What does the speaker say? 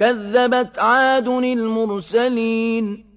كَذَّبَتْ عَادٌ الْمُرْسَلِينَ